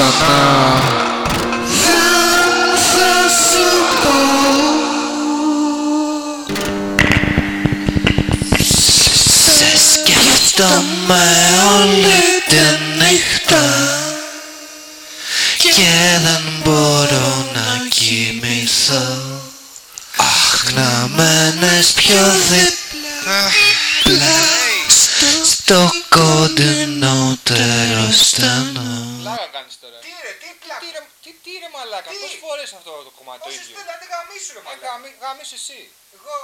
ξανά. Δεν θα σου πω Σε σκέφτομαι όλη τη νύχτα Και δεν μπορώ να κοιμηθώ. Αχ να μένεις πιο δίπλα Στο κοντινότερο στενό Πλάκα κάνεις τώρα. Τι ρε, τι πλάκα. Τι ρε, τι, τι ρε μαλάκα, Τι; πόσες φορές αυτό το κομμάτι το Πόσες ίδιο; πέντε, άντε γαμίσου ρε Ε, μαλάκα. γαμι- Γαμίσου εσύ. Εγώ